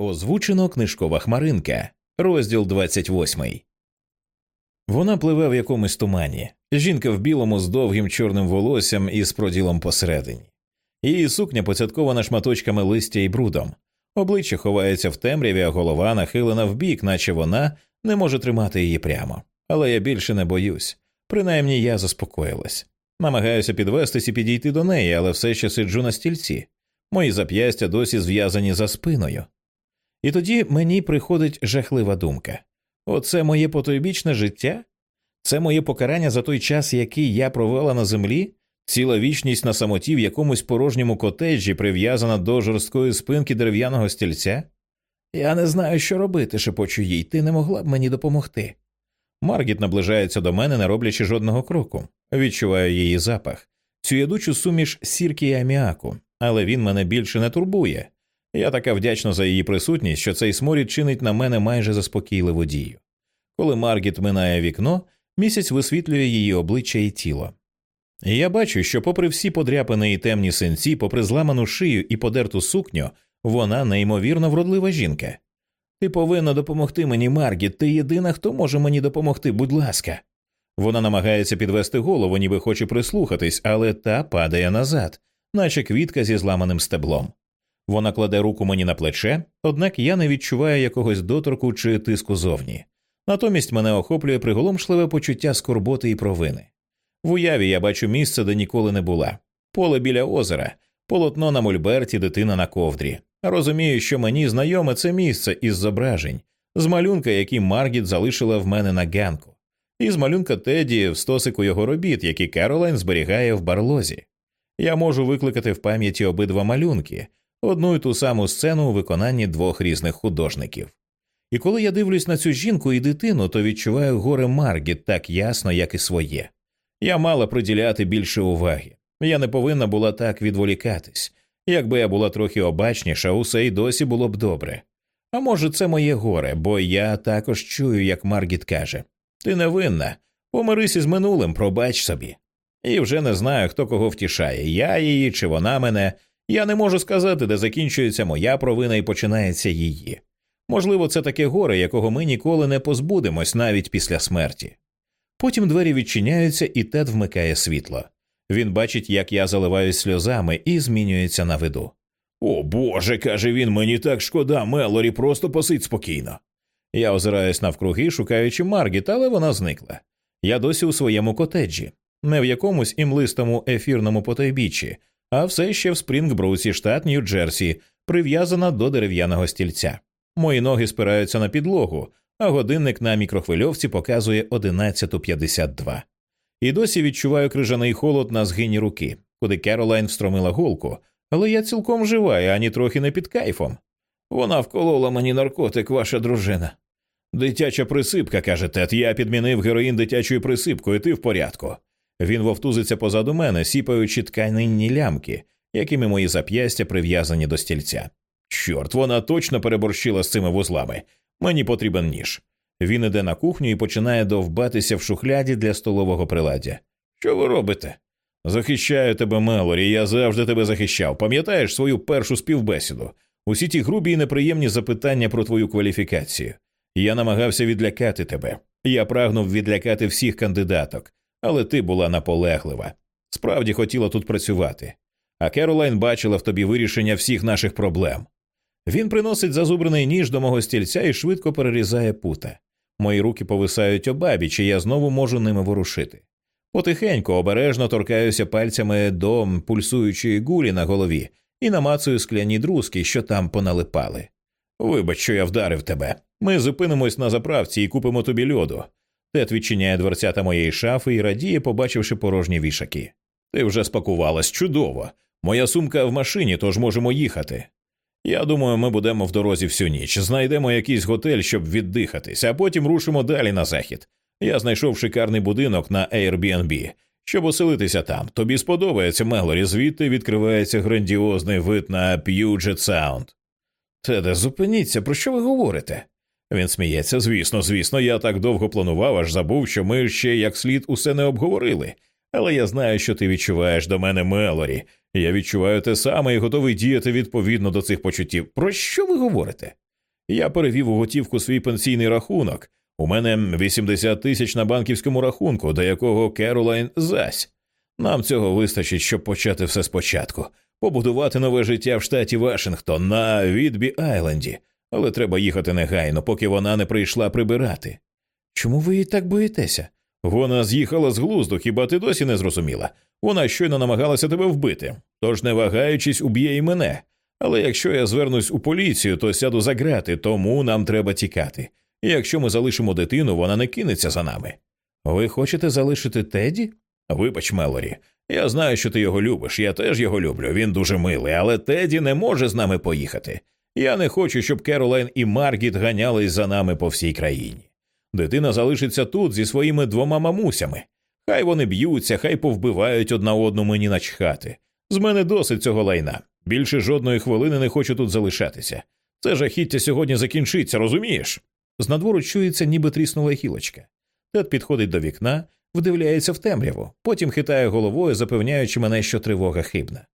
Озвучено книжкова хмаринка, розділ 28. Вона пливе в якомусь тумані. Жінка в білому з довгим чорним волоссям і з проділом посередині. Її сукня поцяткована шматочками листя і брудом. Обличчя ховається в темряві, а голова нахилена вбік, наче вона не може тримати її прямо. Але я більше не боюсь. Принаймні я заспокоїлась. Намагаюся підвестись і підійти до неї, але все ще сиджу на стільці. Мої зап'ястя досі зв'язані за спиною. І тоді мені приходить жахлива думка оце моє потойбічне життя? Це моє покарання за той час, який я провела на землі, ціла вічність на самоті в якомусь порожньому котеджі, прив'язана до жорсткої спинки дерев'яного стільця? Я не знаю, що робити, шепочу їй, ти не могла б мені допомогти. Маргіт наближається до мене, не роблячи жодного кроку. Відчуваю її запах, цю ядучу суміш сірки і аміаку, але він мене більше не турбує. Я така вдячна за її присутність, що цей сморід чинить на мене майже заспокійливу дію. Коли Маргіт минає вікно, місяць висвітлює її обличчя і тіло. І я бачу, що, попри всі подряпини і темні синці, попри зламану шию і подерту сукню, вона неймовірно вродлива жінка. Ти повинна допомогти мені, Маргіт, ти єдина, хто може мені допомогти, будь ласка. Вона намагається підвести голову, ніби хоче прислухатись, але та падає назад, наче квітка зі зламаним стеблом. Вона кладе руку мені на плече, однак я не відчуваю якогось доторку чи тиску зовні. Натомість мене охоплює приголомшливе почуття скорботи і провини. В уяві я бачу місце, де ніколи не була поле біля озера, полотно на мольберті, дитина на ковдрі. Розумію, що мені знайоме це місце із зображень, з малюнка, який Маргіт залишила в мене на ганку, і з малюнка Теді в стосику його робіт, які Керолайн зберігає в барлозі. Я можу викликати в пам'яті обидва малюнки, одну й ту саму сцену у виконанні двох різних художників. І коли я дивлюсь на цю жінку і дитину, то відчуваю горе Маргіт так ясно, як і своє. Я мала приділяти більше уваги. Я не повинна була так відволікатись. Якби я була трохи обачніша, усе й досі було б добре. А може, це моє горе, бо я також чую, як Маргіт каже Ти не винна, помирись із минулим, пробач собі. І вже не знаю, хто кого втішає я її чи вона мене. Я не можу сказати, де закінчується моя провина і починається її. Можливо, це таке горе, якого ми ніколи не позбудемось навіть після смерті. Потім двері відчиняються, і Тед вмикає світло. Він бачить, як я заливаюсь сльозами, і змінюється на виду. О Боже, каже він, мені так шкода, Мелорі, просто посидь спокійно. Я озираюсь навкруги, шукаючи Маргіт, але вона зникла. Я досі у своєму котеджі, не в якомусь імлистому ефірному потайбіччі, а все ще в Спрінгбрусі, штат Нью-Джерсі, прив'язана до дерев'яного стільця. Мої ноги спираються на підлогу, а годинник на мікрохвильовці показує 11.52. І досі відчуваю крижаний холод на згині руки, куди Керолайн встромила голку, але я цілком жива і ані трохи не під кайфом. Вона вколола мені наркотик, ваша дружина. Дитяча присипка, каже Тед, я підмінив героїн дитячою присипкою, ти в порядку. Він вовтузиться позаду мене, сіпаючи тканинні лямки, якими мої зап'ястя прив'язані до стільця. Чорт, вона точно переборщила з цими вузлами. Мені потрібен ніж. Він іде на кухню і починає довбатися в шухляді для столового приладдя. Що ви робите? Захищаю тебе, Мелорі, я завжди тебе захищав. Пам'ятаєш свою першу співбесіду? Усі ті грубі і неприємні запитання про твою кваліфікацію. Я намагався відлякати тебе. Я прагнув відлякати всіх кандидаток, але ти була наполеглива. Справді хотіла тут працювати. А Керолайн бачила в тобі вирішення всіх наших проблем. Він приносить зазубрений ніж до мого стільця і швидко перерізає пута. Мої руки повисають обабіч, і я знову можу ними ворушити. Потихеньку обережно торкаюся пальцями до пульсуючої гулі на голові і намацую скляні друзки, що там поналипали. Вибач, що я вдарив тебе. Ми зупинимось на заправці і купимо тобі льоду. Тед відчиняє дверцята моєї шафи і радіє, побачивши порожні вішаки. Ти вже спакувалась чудово. Моя сумка в машині, тож можемо їхати. Я думаю, ми будемо в дорозі всю ніч, знайдемо якийсь готель, щоб віддихатись, а потім рушимо далі на захід. Я знайшов шикарний будинок на Airbnb, щоб оселитися там. Тобі сподобається, Мелорі, звідти відкривається грандіозний вид на Puget Sound. Теде, зупиніться, про що ви говорите? Він сміється, звісно, звісно, я так довго планував, аж забув, що ми ще як слід усе не обговорили. Але я знаю, що ти відчуваєш до мене Мелорі. Я відчуваю те саме і готовий діяти відповідно до цих почуттів. Про що ви говорите? Я перевів у готівку свій пенсійний рахунок. У мене 80 тисяч на банківському рахунку, до якого Керолайн зась. Нам цього вистачить, щоб почати все спочатку, побудувати нове життя в штаті Вашингтон на Відбі Айленді, але треба їхати негайно, поки вона не прийшла прибирати. Чому ви її так боїтеся? Вона з'їхала з глузду, хіба ти досі не зрозуміла? Вона щойно намагалася тебе вбити, тож, не вагаючись, уб'є і мене. Але якщо я звернусь у поліцію, то сяду за грати, тому нам треба тікати. І якщо ми залишимо дитину, вона не кинеться за нами. Ви хочете залишити Теді? Вибач, Мелорі, я знаю, що ти його любиш, я теж його люблю, він дуже милий, але Теді не може з нами поїхати. Я не хочу, щоб Керолайн і Маргіт ганялись за нами по всій країні. Дитина залишиться тут зі своїми двома мамусями. Хай вони б'ються, хай повбивають одна одну мені начхати. З мене досить цього лайна. Більше жодної хвилини не хочу тут залишатися. Це жахіття сьогодні закінчиться, розумієш? З надвору чується, ніби тріснула гілочка. Тед підходить до вікна, вдивляється в темряву, потім хитає головою, запевняючи мене, що тривога хибна.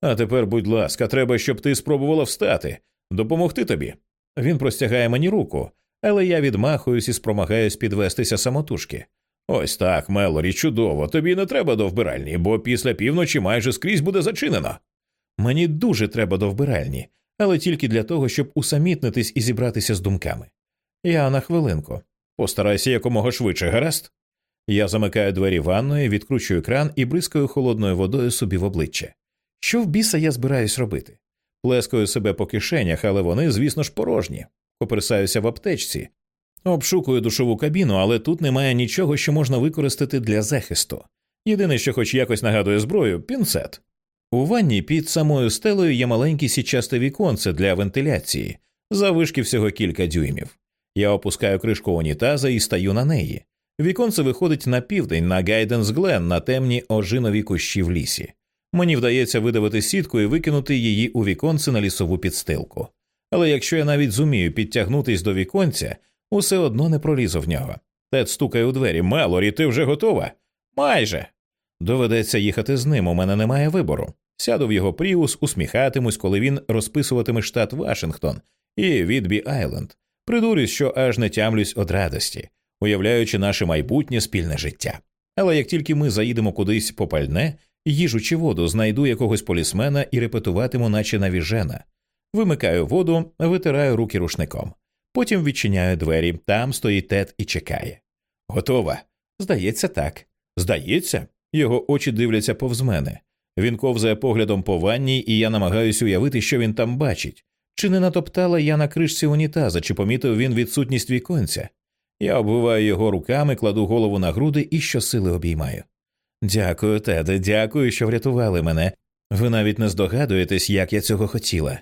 А тепер, будь ласка, треба, щоб ти спробувала встати, допомогти тобі. Він простягає мені руку, але я відмахуюсь і спромагаюсь підвестися самотужки. Ось так, Мелорі, чудово, тобі не треба до вбиральні, бо після півночі майже скрізь буде зачинено. Мені дуже треба до вбиральні, але тільки для того, щоб усамітнитись і зібратися з думками. Я на хвилинку. Постарайся якомога швидше, гаразд. Я замикаю двері ванної, відкручую кран і бризкаю холодною водою собі в обличчя. Що в біса я збираюсь робити? Плескаю себе по кишенях, але вони, звісно ж, порожні. Копирсаюся в аптечці, обшукую душову кабіну, але тут немає нічого, що можна використати для захисту. Єдине, що хоч якось нагадує зброю пінцет. У ванні під самою стелею є маленьке сітчасте віконце для вентиляції, завишки всього кілька дюймів. Я опускаю кришку унітаза і стаю на неї. Віконце виходить на південь на Гайденс Глен на темні ожинові кущі в лісі. Мені вдається видавити сітку і викинути її у віконце на лісову підстилку. Але якщо я навіть зумію підтягнутись до віконця, усе одно не пролізу в нього. Тед стукає у двері. Мелорі, ти вже готова? Майже. Доведеться їхати з ним, у мене немає вибору. Сяду в його пріус, усміхатимусь, коли він розписуватиме штат Вашингтон і Відбі Айленд. Придурюсь, що аж не тямлюсь од радості, уявляючи наше майбутнє спільне життя. Але як тільки ми заїдемо кудись попальне, їжу чи воду, знайду якогось полісмена і репетуватиму, наче навіжена. Вимикаю воду, витираю руки рушником. Потім відчиняю двері, там стоїть тет і чекає. Готова? Здається, так. Здається, його очі дивляться повз мене. Він ковзає поглядом по ванній, і я намагаюся уявити, що він там бачить. Чи не натоптала я на кришці унітаза, чи помітив він відсутність віконця? Я обвиваю його руками, кладу голову на груди і щосили обіймаю. Дякую, Теде, дякую, що врятували мене. Ви навіть не здогадуєтесь, як я цього хотіла.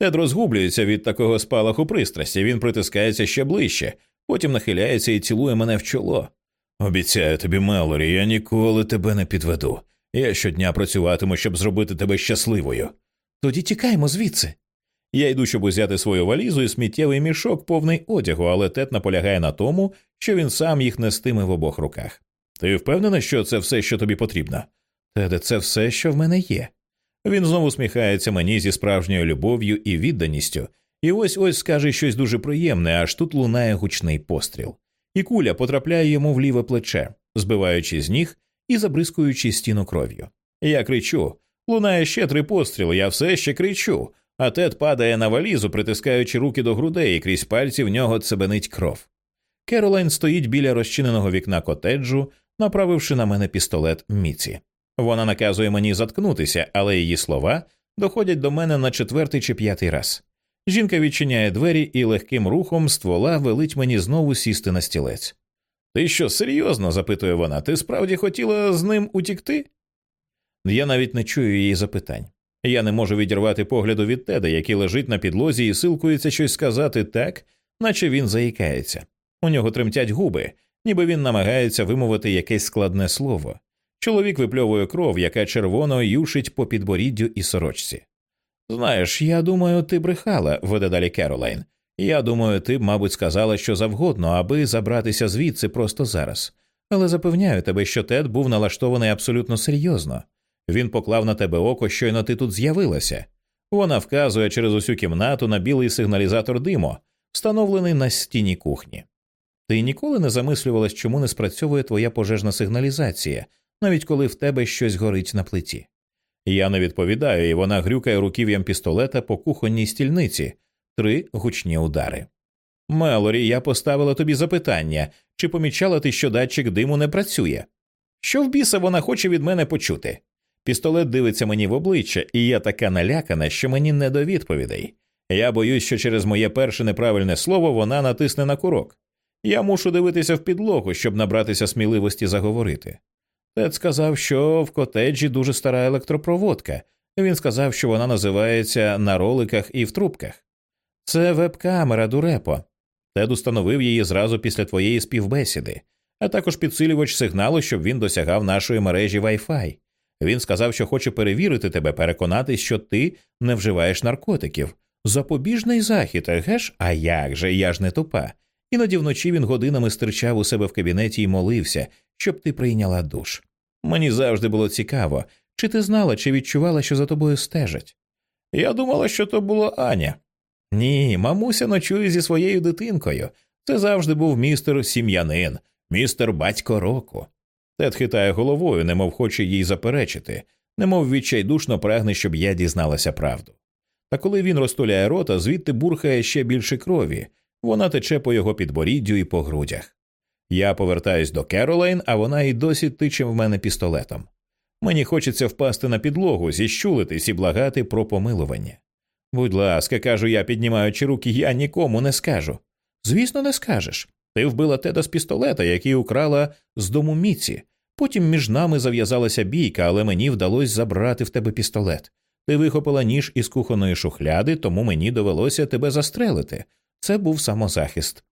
Тед розгублюється від такого спалаху пристрасті, він притискається ще ближче, потім нахиляється і цілує мене в чоло. Обіцяю тобі, Мелорі, я ніколи тебе не підведу. Я щодня працюватиму, щоб зробити тебе щасливою. Тоді тікаймо звідси. Я йду, щоб узяти свою валізу і сміттєвий мішок повний одягу, але Тед наполягає на тому, що він сам їх нестиме в обох руках. Ти впевнена, що це все, що тобі потрібно? Теде, це все, що в мене є. Він знову сміхається мені зі справжньою любов'ю і відданістю, і ось ось скаже щось дуже приємне, аж тут лунає гучний постріл. І куля потрапляє йому в ліве плече, збиваючи з ніг і забризкуючи стіну кров'ю. Я кричу лунає ще три постріли, я все ще кричу, а Тед падає на валізу, притискаючи руки до грудей, і крізь пальці в нього цебенить кров. Керолайн стоїть біля розчиненого вікна котеджу, направивши на мене пістолет Міці. Вона наказує мені заткнутися, але її слова доходять до мене на четвертий чи п'ятий раз. Жінка відчиняє двері і легким рухом ствола велить мені знову сісти на стілець. Ти що, серйозно? запитує вона, ти справді хотіла з ним утікти? Я навіть не чую її запитань. Я не можу відірвати погляду від теда, який лежить на підлозі і силкується щось сказати так, наче він заїкається. У нього тремтять губи, ніби він намагається вимовити якесь складне слово. Чоловік випльовує кров, яка червоно юшить по підборіддю і сорочці. Знаєш, я думаю, ти брехала, веде далі Керолайн. Я думаю, ти б, мабуть, сказала що завгодно, аби забратися звідси просто зараз. Але запевняю тебе, що Тед був налаштований абсолютно серйозно. Він поклав на тебе око, щойно ти тут з'явилася. Вона вказує через усю кімнату на білий сигналізатор димо, встановлений на стіні кухні. Ти ніколи не замислювалась, чому не спрацьовує твоя пожежна сигналізація, навіть коли в тебе щось горить на плиті. Я не відповідаю, і вона грюкає руків'ям пістолета по кухонній стільниці три гучні удари. Мелорі, я поставила тобі запитання, чи помічала ти, що датчик диму не працює? Що в біса вона хоче від мене почути? Пістолет дивиться мені в обличчя, і я така налякана, що мені не до відповідей. Я боюсь, що через моє перше неправильне слово вона натисне на курок. Я мушу дивитися в підлогу, щоб набратися сміливості заговорити. Тед сказав, що в котеджі дуже стара електропроводка. Він сказав, що вона називається на роликах і в трубках. Це веб-камера дурепо. Тед установив її зразу після твоєї співбесіди, а також підсилювач сигналу, щоб він досягав нашої мережі Wi-Fi. Він сказав, що хоче перевірити тебе, переконатись, що ти не вживаєш наркотиків. Запобіжний захід, геш? А як же, я ж не тупа. Іноді вночі він годинами стирчав у себе в кабінеті і молився, щоб ти прийняла душ. Мені завжди було цікаво, чи ти знала, чи відчувала, що за тобою стежать. Я думала, що то було Аня. Ні, мамуся ночує зі своєю дитинкою. Це завжди був містер сім'янин, містер батько року. Тед хитає головою, немов хоче їй заперечити, немов відчайдушно прагне, щоб я дізналася правду. Та коли він розтуляє рота, звідти бурхає ще більше крові, вона тече по його підборіддю і по грудях. Я повертаюсь до Керолейн, а вона й досі тиче в мене пістолетом. Мені хочеться впасти на підлогу, зіщулитись і благати про помилування. Будь ласка, кажу я, піднімаючи руки, я нікому не скажу. Звісно, не скажеш. Ти вбила теда з пістолета, який украла з дому Міці. Потім між нами зав'язалася бійка, але мені вдалося забрати в тебе пістолет. Ти вихопила ніж із кухонної шухляди, тому мені довелося тебе застрелити. Це був самозахист.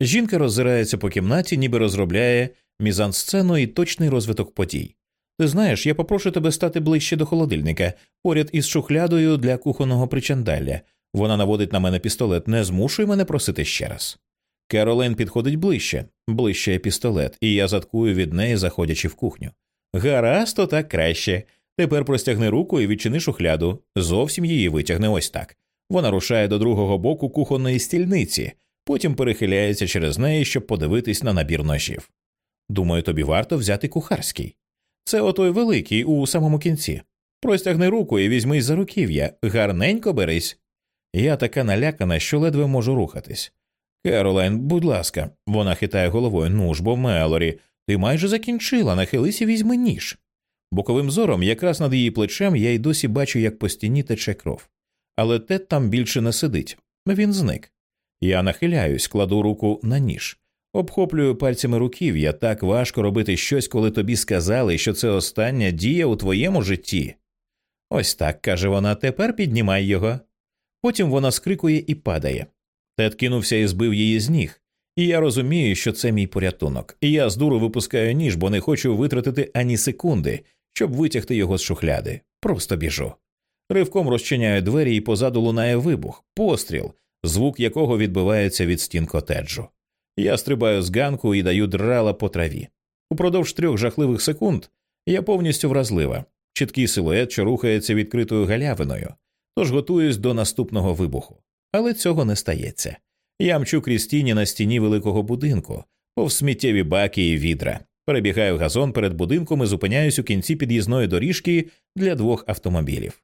Жінка роззирається по кімнаті, ніби розробляє мізансцену і точний розвиток подій. Ти знаєш, я попрошу тебе стати ближче до холодильника, поряд із шухлядою для кухонного причандалля. Вона наводить на мене пістолет, не змушуй мене просити ще раз. Керолен підходить ближче, ближче пістолет, і я заткую від неї, заходячи в кухню. Гаразд, то так краще. Тепер простягни руку і відчини шухляду. Зовсім її витягне ось так. Вона рушає до другого боку кухонної стільниці, потім перехиляється через неї, щоб подивитись на набір ножів. Думаю, тобі варто взяти кухарський. Це отой великий у самому кінці. Простягни руку і візьмись за руків'я, гарненько берись. Я така налякана, що ледве можу рухатись. Керолайн, будь ласка, вона хитає головою. Ну ж бо, Мелорі, ти майже закінчила, нахились і візьми ніж. Боковим зором, якраз над її плечем, я й досі бачу, як по стіні тече кров. Але Тед там більше не сидить. Він зник. Я нахиляюсь, кладу руку на ніж, обхоплюю пальцями руків'я. Так важко робити щось, коли тобі сказали, що це остання дія у твоєму житті. Ось так, каже вона, тепер піднімай його. Потім вона скрикує і падає. Тед кинувся і збив її з ніг, і я розумію, що це мій порятунок, і я з дуру випускаю ніж, бо не хочу витратити ані секунди, щоб витягти його з шухляди. Просто біжу. Ривком розчиняю двері і позаду лунає вибух, постріл, звук якого відбивається від стін котеджу. Я стрибаю з ганку і даю драла по траві. Упродовж трьох жахливих секунд я повністю вразлива, чіткий силует, що рухається відкритою галявиною, тож готуюсь до наступного вибуху. Але цього не стається. Я мчу крізь тіні на стіні великого будинку, повз сміттєві баки і відра. Перебігаю газон перед будинком і зупиняюсь у кінці під'їзної доріжки для двох автомобілів.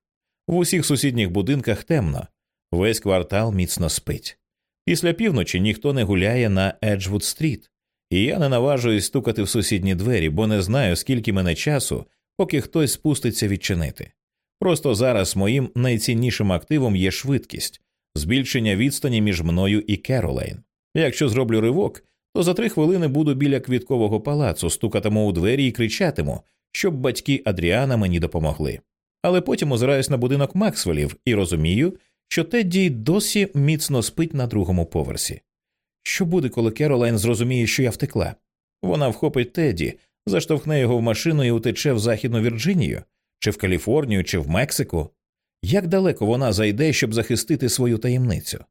В усіх сусідніх будинках темно, весь квартал міцно спить. Після півночі ніхто не гуляє на Еджвуд стріт, і я не наважуюсь стукати в сусідні двері, бо не знаю, скільки мене часу, поки хтось спуститься відчинити. Просто зараз моїм найціннішим активом є швидкість, збільшення відстані між мною і Керолейн. Якщо зроблю ривок, то за три хвилини буду біля квіткового палацу, стукатиму у двері і кричатиму, щоб батьки Адріана мені допомогли. Але потім озираюсь на будинок Максвелів і розумію, що Тедді досі міцно спить на другому поверсі. Що буде, коли Керолайн зрозуміє, що я втекла? Вона вхопить Тедді, заштовхне його в машину і утече в Західну Вірджинію, чи в Каліфорнію, чи в Мексику. Як далеко вона зайде, щоб захистити свою таємницю?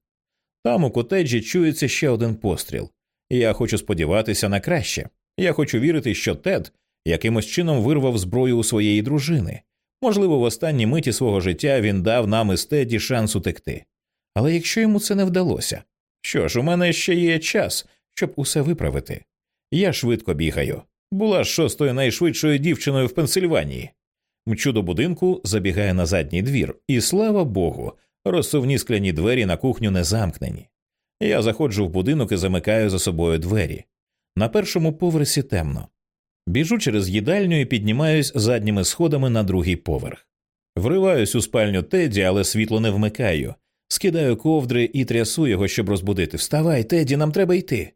Там у котеджі чується ще один постріл. Я хочу сподіватися на краще. Я хочу вірити, що Тед якимось чином вирвав зброю у своєї дружини. Можливо, в останній миті свого життя він дав нам із Теді шанс утекти. Але якщо йому це не вдалося, Що ж, у мене ще є час, щоб усе виправити. Я швидко бігаю. Була шостою найшвидшою дівчиною в Пенсильванії. Мчу до будинку, забігає на задній двір, і слава Богу, розсувні скляні двері на кухню не замкнені. Я заходжу в будинок і замикаю за собою двері. На першому поверсі темно. Біжу через їдальню і піднімаюсь задніми сходами на другий поверх. Вриваюсь у спальню Теді, але світло не вмикаю. Скидаю ковдри і трясу його, щоб розбудити. Вставай, Теді, нам треба йти.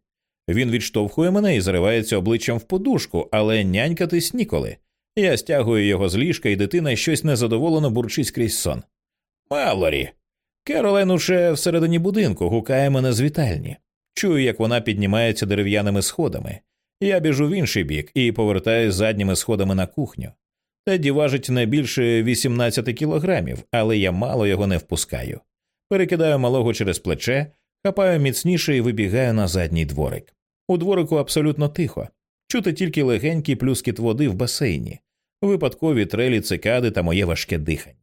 Він відштовхує мене і заривається обличчям в подушку, але нянькатись ніколи. Я стягую його з ліжка, і дитина щось незадоволено бурчить крізь сон. Малорі. Керолен уже всередині будинку гукає мене з вітальні. Чую, як вона піднімається дерев'яними сходами. Я біжу в інший бік і повертаюсь задніми сходами на кухню. Теді важить не більше 18 кілограмів, але я мало його не впускаю. Перекидаю малого через плече, хапаю міцніше і вибігаю на задній дворик. У дворику абсолютно тихо. Чути тільки легенький плюскіт води в басейні, випадкові трелі цикади та моє важке дихання.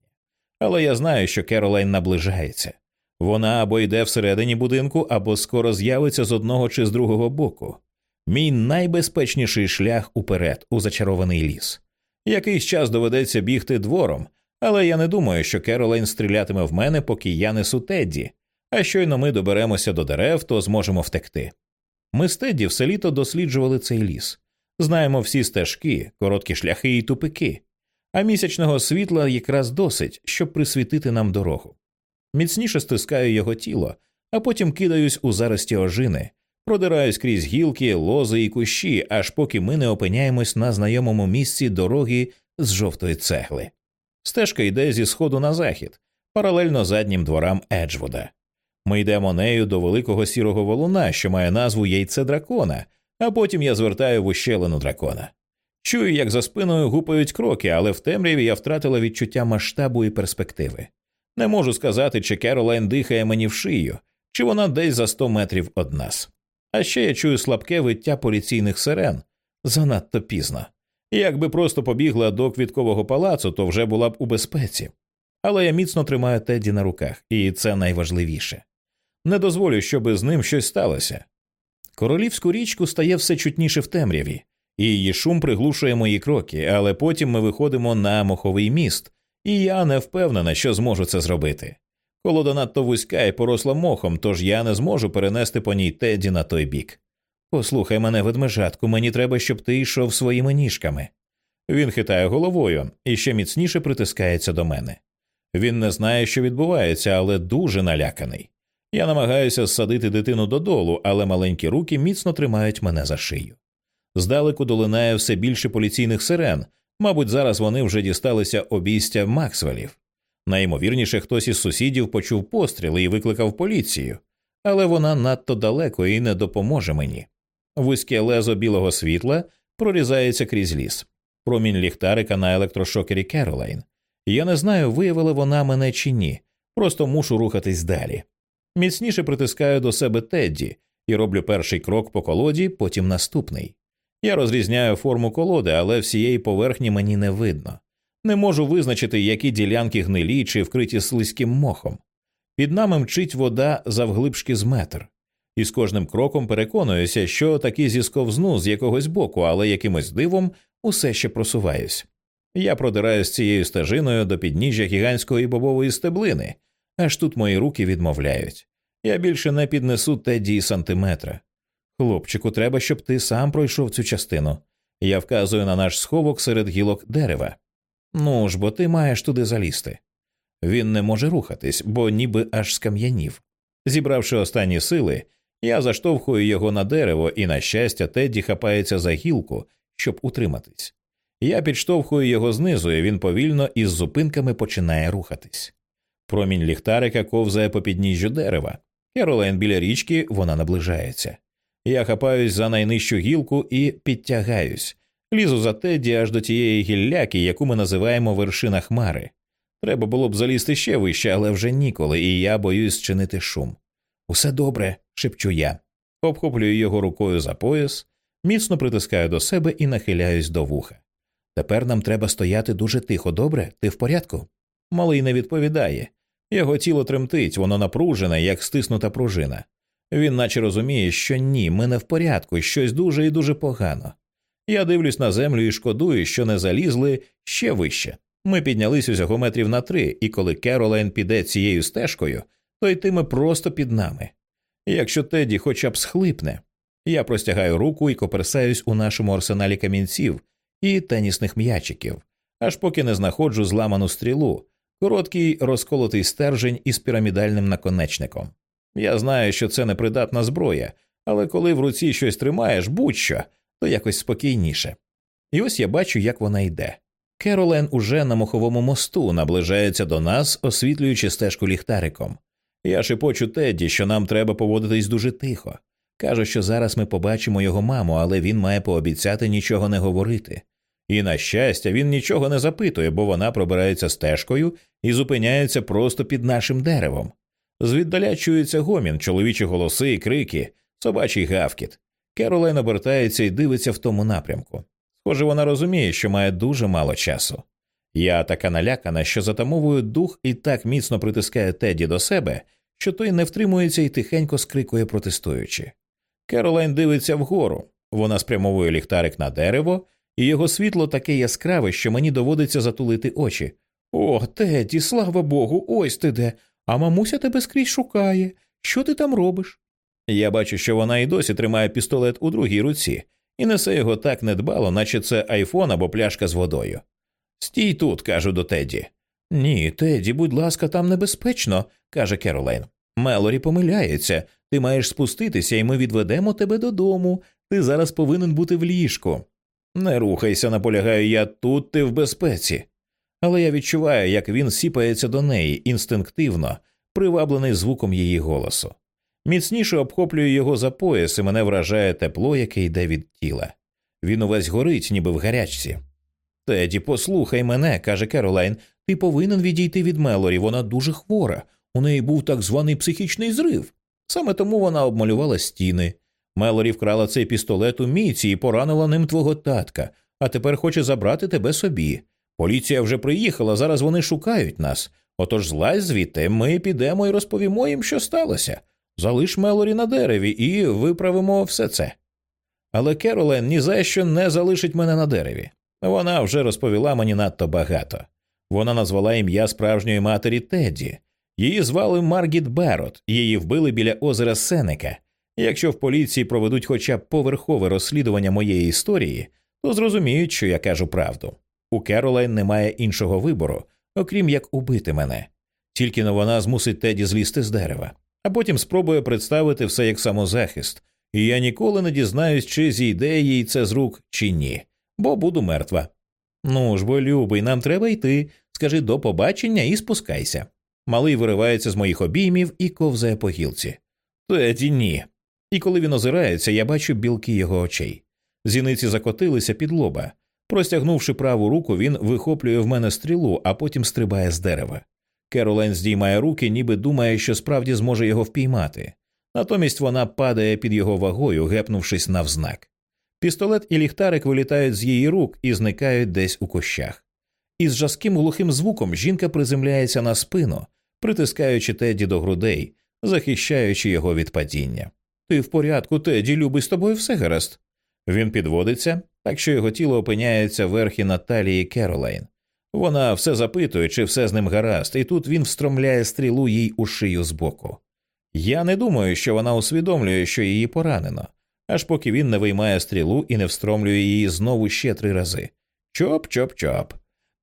Але я знаю, що Керолайн наближається. Вона або йде всередині будинку, або скоро з'явиться з одного чи з другого боку. Мій найбезпечніший шлях уперед, у зачарований ліс. Якийсь час доведеться бігти двором, але я не думаю, що Керолайн стрілятиме в мене, поки я несу Тедді, а щойно ми доберемося до дерев, то зможемо втекти. Ми з Тедді все літо досліджували цей ліс, знаємо всі стежки, короткі шляхи і тупики, а місячного світла якраз досить, щоб присвітити нам дорогу. Міцніше стискаю його тіло, а потім кидаюсь у зарості ожини, продираюсь крізь гілки, лози і кущі, аж поки ми не опиняємось на знайомому місці дороги з жовтої цегли. Стежка йде зі сходу на захід, паралельно заднім дворам Еджвуда. Ми йдемо нею до великого сірого валуна, що має назву яйце дракона, а потім я звертаю в ущелину дракона. Чую, як за спиною гупають кроки, але в темряві я втратила відчуття масштабу і перспективи. Не можу сказати, чи Керолайн дихає мені в шию, чи вона десь за сто метрів од нас. А ще я чую слабке виття поліційних сирен занадто пізно. Якби просто побігла до квіткового палацу, то вже була б у безпеці. Але я міцно тримаю Тедді на руках, і це найважливіше. Не дозволю, щоб з ним щось сталося. Королівську річку стає все чутніше в темряві, і її шум приглушує мої кроки, але потім ми виходимо на моховий міст, і я не впевнена, що зможу це зробити. Колода надто вузька і поросла мохом, тож я не зможу перенести по ній Теді на той бік. Послухай мене, ведмежатку, мені треба, щоб ти йшов своїми ніжками. Він хитає головою і ще міцніше притискається до мене. Він не знає, що відбувається, але дуже наляканий. Я намагаюся ссадити дитину додолу, але маленькі руки міцно тримають мене за шию. Здалеку долинає все більше поліційних сирен, мабуть, зараз вони вже дісталися обійстя Максвелів. Найімовірніше, хтось із сусідів почув постріли і викликав поліцію, але вона надто далеко і не допоможе мені. Вузьке лезо білого світла прорізається крізь ліс, промінь ліхтарика на електрошокері Керолайн. Я не знаю, виявила вона мене чи ні, просто мушу рухатись далі. Міцніше притискаю до себе Тедді і роблю перший крок по колоді, потім наступний. Я розрізняю форму колоди, але всієї поверхні мені не видно. Не можу визначити, які ділянки гнилі чи вкриті слизьким мохом. Під нами мчить вода завглибшки з метр, і з кожним кроком переконуюся, що таки зісковзну з якогось боку, але якимось дивом усе ще просуваюсь. Я продираюсь цією стежиною до підніжжя гігантської бобової стеблини, аж тут мої руки відмовляють. Я більше не піднесу Теді сантиметра. Хлопчику, треба, щоб ти сам пройшов цю частину. Я вказую на наш сховок серед гілок дерева. Ну ж, бо ти маєш туди залізти. Він не може рухатись, бо ніби аж скам'янів. Зібравши останні сили, я заштовхую його на дерево, і, на щастя, Тедді хапається за гілку, щоб утриматись. Я підштовхую його знизу, і він повільно із зупинками починає рухатись. Промінь ліхтарика ковзає по підніжжю дерева. Керолайн біля річки вона наближається. Я хапаюсь за найнижчу гілку і підтягаюсь, лізу за Тедді аж до тієї гілляки, яку ми називаємо вершина хмари. Треба було б залізти ще вище, але вже ніколи, і я боюсь чинити шум. Усе добре, шепчу я. Обхоплюю його рукою за пояс, міцно притискаю до себе і нахиляюсь до вуха. Тепер нам треба стояти дуже тихо, добре? Ти в порядку? Малий не відповідає. Його тіло тремтить, воно напружене, як стиснута пружина. Він наче розуміє, що ні, ми не в порядку, щось дуже і дуже погано. Я дивлюсь на землю і шкодую, що не залізли ще вище. Ми піднялись усього метрів на три, і коли Керолайн піде цією стежкою, то йтиме просто під нами. Якщо Теді хоча б схлипне, я простягаю руку і коперсаюсь у нашому арсеналі камінців і тенісних м'ячиків, аж поки не знаходжу зламану стрілу, короткий розколотий стержень із пірамідальним наконечником. Я знаю, що це непридатна зброя, але коли в руці щось тримаєш, будь-що, то якось спокійніше. І ось я бачу, як вона йде. Керолен уже на моховому мосту наближається до нас, освітлюючи стежку ліхтариком. Я шепочу Тедді, що нам треба поводитись дуже тихо. Кажу, що зараз ми побачимо його маму, але він має пообіцяти нічого не говорити. І, на щастя, він нічого не запитує, бо вона пробирається стежкою і зупиняється просто під нашим деревом. Звіддаля чується гомін, чоловічі голоси і крики, собачий гавкіт. Керолайн обертається і дивиться в тому напрямку. Схоже, вона розуміє, що має дуже мало часу. Я така налякана, що затамовую дух і так міцно притискаю Теді до себе, що той не втримується і тихенько скрикує протестуючи. Керолайн дивиться вгору, вона спрямовує ліхтарик на дерево, і його світло таке яскраве, що мені доводиться затулити очі. О, Теді, слава Богу, ось ти де. А мамуся тебе скрізь шукає. Що ти там робиш? Я бачу, що вона і досі тримає пістолет у другій руці і несе його так недбало, наче це айфон або пляшка з водою. Стій тут, кажу до Теді. Ні, Теді, будь ласка, там небезпечно, каже Керолайн. Мелорі помиляється, ти маєш спуститися, і ми відведемо тебе додому. Ти зараз повинен бути в ліжку. Не рухайся, наполягаю я, тут ти в безпеці. Але я відчуваю, як він сіпається до неї інстинктивно, приваблений звуком її голосу. Міцніше обхоплюю його за пояс, і мене вражає тепло, яке йде від тіла. Він увесь горить, ніби в гарячці. Теді, послухай мене, каже Керолайн, ти повинен відійти від Мелорі, вона дуже хвора. У неї був так званий психічний зрив. Саме тому вона обмалювала стіни. Мелорі вкрала цей пістолет у міці і поранила ним твого татка, а тепер хоче забрати тебе собі. Поліція вже приїхала, зараз вони шукають нас. Отож злазь звідти, ми підемо і розповімо їм, що сталося. Залиш Мелорі на дереві і виправимо все це. Але Керолен ні за що не залишить мене на дереві. Вона вже розповіла мені надто багато. Вона назвала ім'я справжньої матері Тедді. Її звали Маргіт Берот, її вбили біля озера Сенека. Якщо в поліції проведуть хоча б поверхове розслідування моєї історії, то зрозуміють, що я кажу правду. У Керолайн немає іншого вибору, окрім як убити мене. Тільки но вона змусить Теді злізти з дерева, а потім спробує представити все як самозахист, і я ніколи не дізнаюсь, чи зійде їй це з рук, чи ні, бо буду мертва. Ну ж бо, любий, нам треба йти. Скажи до побачення і спускайся. Малий виривається з моїх обіймів і ковзає по гілці. Теді ні. І коли він озирається, я бачу білки його очей. Зіниці закотилися під лоба. Простягнувши праву руку, він вихоплює в мене стрілу, а потім стрибає з дерева. Керолайн здіймає руки, ніби думає, що справді зможе його впіймати. Натомість вона падає під його вагою, гепнувшись навзнак. Пістолет і ліхтарик вилітають з її рук і зникають десь у кущах. Із жаским глухим звуком жінка приземляється на спину, притискаючи Теді до грудей, захищаючи його від падіння. Ти в порядку, Теді, любий з тобою все гаразд. Він підводиться, так що його тіло опиняється верхі на талії Керолайн. Вона все запитує, чи все з ним гаразд, і тут він встромляє стрілу їй у шию збоку. Я не думаю, що вона усвідомлює, що її поранено, аж поки він не виймає стрілу і не встромлює її знову ще три рази. Чоп, чоп, чоп.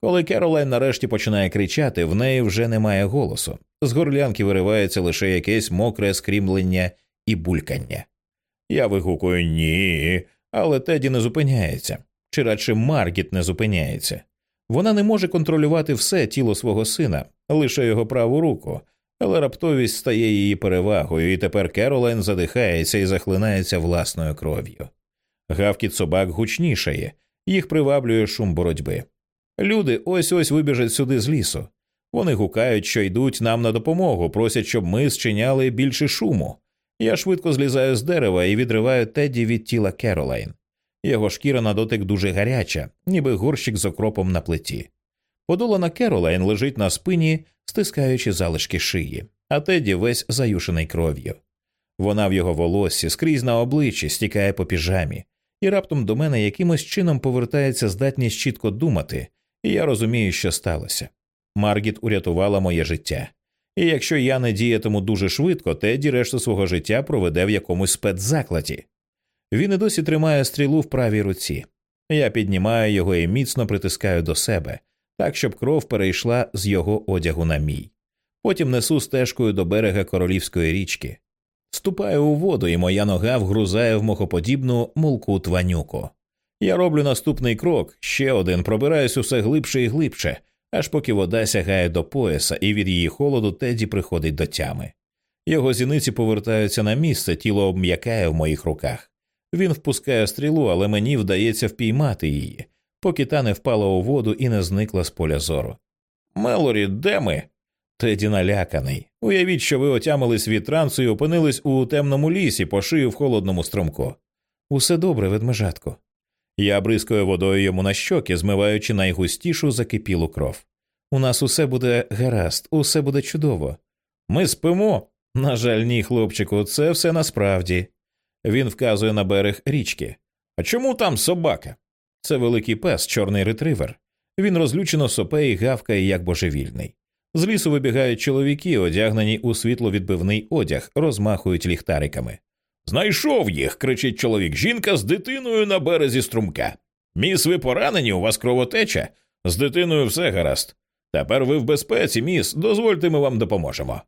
Коли Керолайн нарешті починає кричати, в неї вже немає голосу. З горлянки виривається лише якесь мокре скрімлення і булькання. Я вигукую ні, але Теді не зупиняється, чи радше Маргіт не зупиняється. Вона не може контролювати все тіло свого сина, лише його праву руку, але раптовість стає її перевагою, і тепер Керолайн задихається і захлинається власною кров'ю. Гавкіт собак гучнішає, їх приваблює шум боротьби. Люди ось ось вибіжать сюди з лісу. Вони гукають, що йдуть нам на допомогу, просять, щоб ми зчиняли більше шуму. Я швидко злізаю з дерева і відриваю Тедді від тіла Керолайн. Його шкіра на дотик дуже гаряча, ніби горщик з окропом на плиті. Подолана Керолайн лежить на спині, стискаючи залишки шиї, а Тедді весь заюшений кров'ю. Вона в його волоссі, скрізь на обличчі, стікає по піжамі, і раптом до мене якимось чином повертається здатність чітко думати, і я розумію, що сталося. Маргіт урятувала моє життя. І якщо я не діятиму дуже швидко, Теді решту свого життя проведе в якомусь спецзакладі. Він і досі тримає стрілу в правій руці. Я піднімаю його і міцно притискаю до себе, так щоб кров перейшла з його одягу на мій. Потім несу стежкою до берега королівської річки. Ступаю у воду, і моя нога вгрузає в мохоподібну мулку тванюку. Я роблю наступний крок, ще один, пробираюсь усе глибше і глибше, аж поки вода сягає до пояса, і від її холоду Теді приходить до тями. Його зіниці повертаються на місце, тіло обм'якає в моїх руках. Він впускає стрілу, але мені вдається впіймати її, поки та не впала у воду і не зникла з поля зору. Мелорі, де ми? Теді наляканий. Уявіть, що ви отямились від трансу і опинились у темному лісі по шию в холодному струмку. Усе добре, ведмежатко. Я бризкаю водою йому на щоки, змиваючи найгустішу закипілу кров. У нас усе буде гаразд, усе буде чудово. Ми спимо. На жаль, ні, хлопчику, це все насправді. Він вказує на берег річки. А чому там собака? Це великий пес, чорний ретривер. Він розлючено сопе і гавкає, як божевільний. З лісу вибігають чоловіки, одягнені у світловідбивний одяг, розмахують ліхтариками. Знайшов їх. кричить чоловік. Жінка з дитиною на березі струмка. Міс, ви поранені, у вас кровотеча. З дитиною все гаразд. Тепер ви в безпеці, міс, дозвольте, ми вам допоможемо.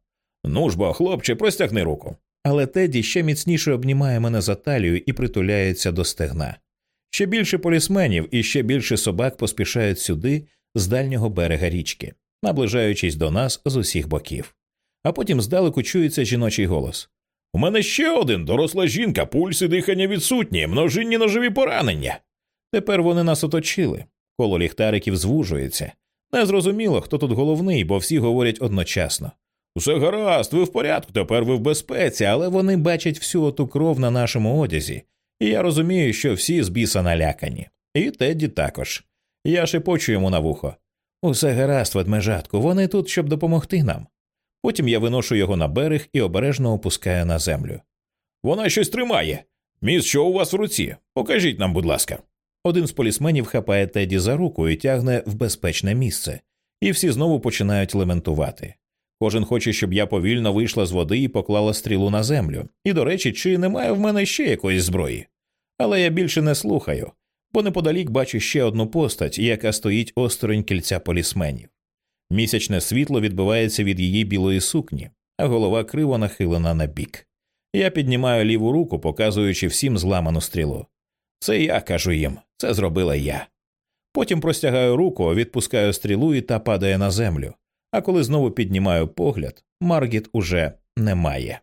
Ну ж бо, хлопче, простягни руку. Але Теді ще міцніше обнімає мене за талію і притуляється до стегна. Ще більше полісменів і ще більше собак поспішають сюди з дальнього берега річки, наближаючись до нас з усіх боків. А потім здалеку чується жіночий голос. У мене ще один доросла жінка, пульс і дихання відсутні, множинні ножові поранення. Тепер вони нас оточили. Коло ліхтариків звужується. Незрозуміло, хто тут головний, бо всі говорять одночасно. Усе гаразд, ви в порядку, тепер ви в безпеці, але вони бачать всю оту кров на нашому одязі, і я розумію, що всі з біса налякані. І Тедді також. Я шепочу йому на вухо. Усе гаразд, ведмежатку, вони тут, щоб допомогти нам. Потім я виношу його на берег і обережно опускаю на землю. Вона щось тримає. Міс, що у вас в руці? Покажіть нам, будь ласка. Один з полісменів хапає Теді за руку і тягне в безпечне місце, і всі знову починають лементувати. Кожен хоче, щоб я повільно вийшла з води і поклала стрілу на землю. І, до речі, чи немає в мене ще якоїсь зброї. Але я більше не слухаю, бо неподалік бачу ще одну постать, яка стоїть осторонь кільця полісменів. Місячне світло відбивається від її білої сукні, а голова криво нахилена на бік. Я піднімаю ліву руку, показуючи всім зламану стрілу. Це я кажу їм, це зробила я. Потім простягаю руку, відпускаю стрілу і та падає на землю. А коли знову піднімаю погляд, Маргіт уже немає.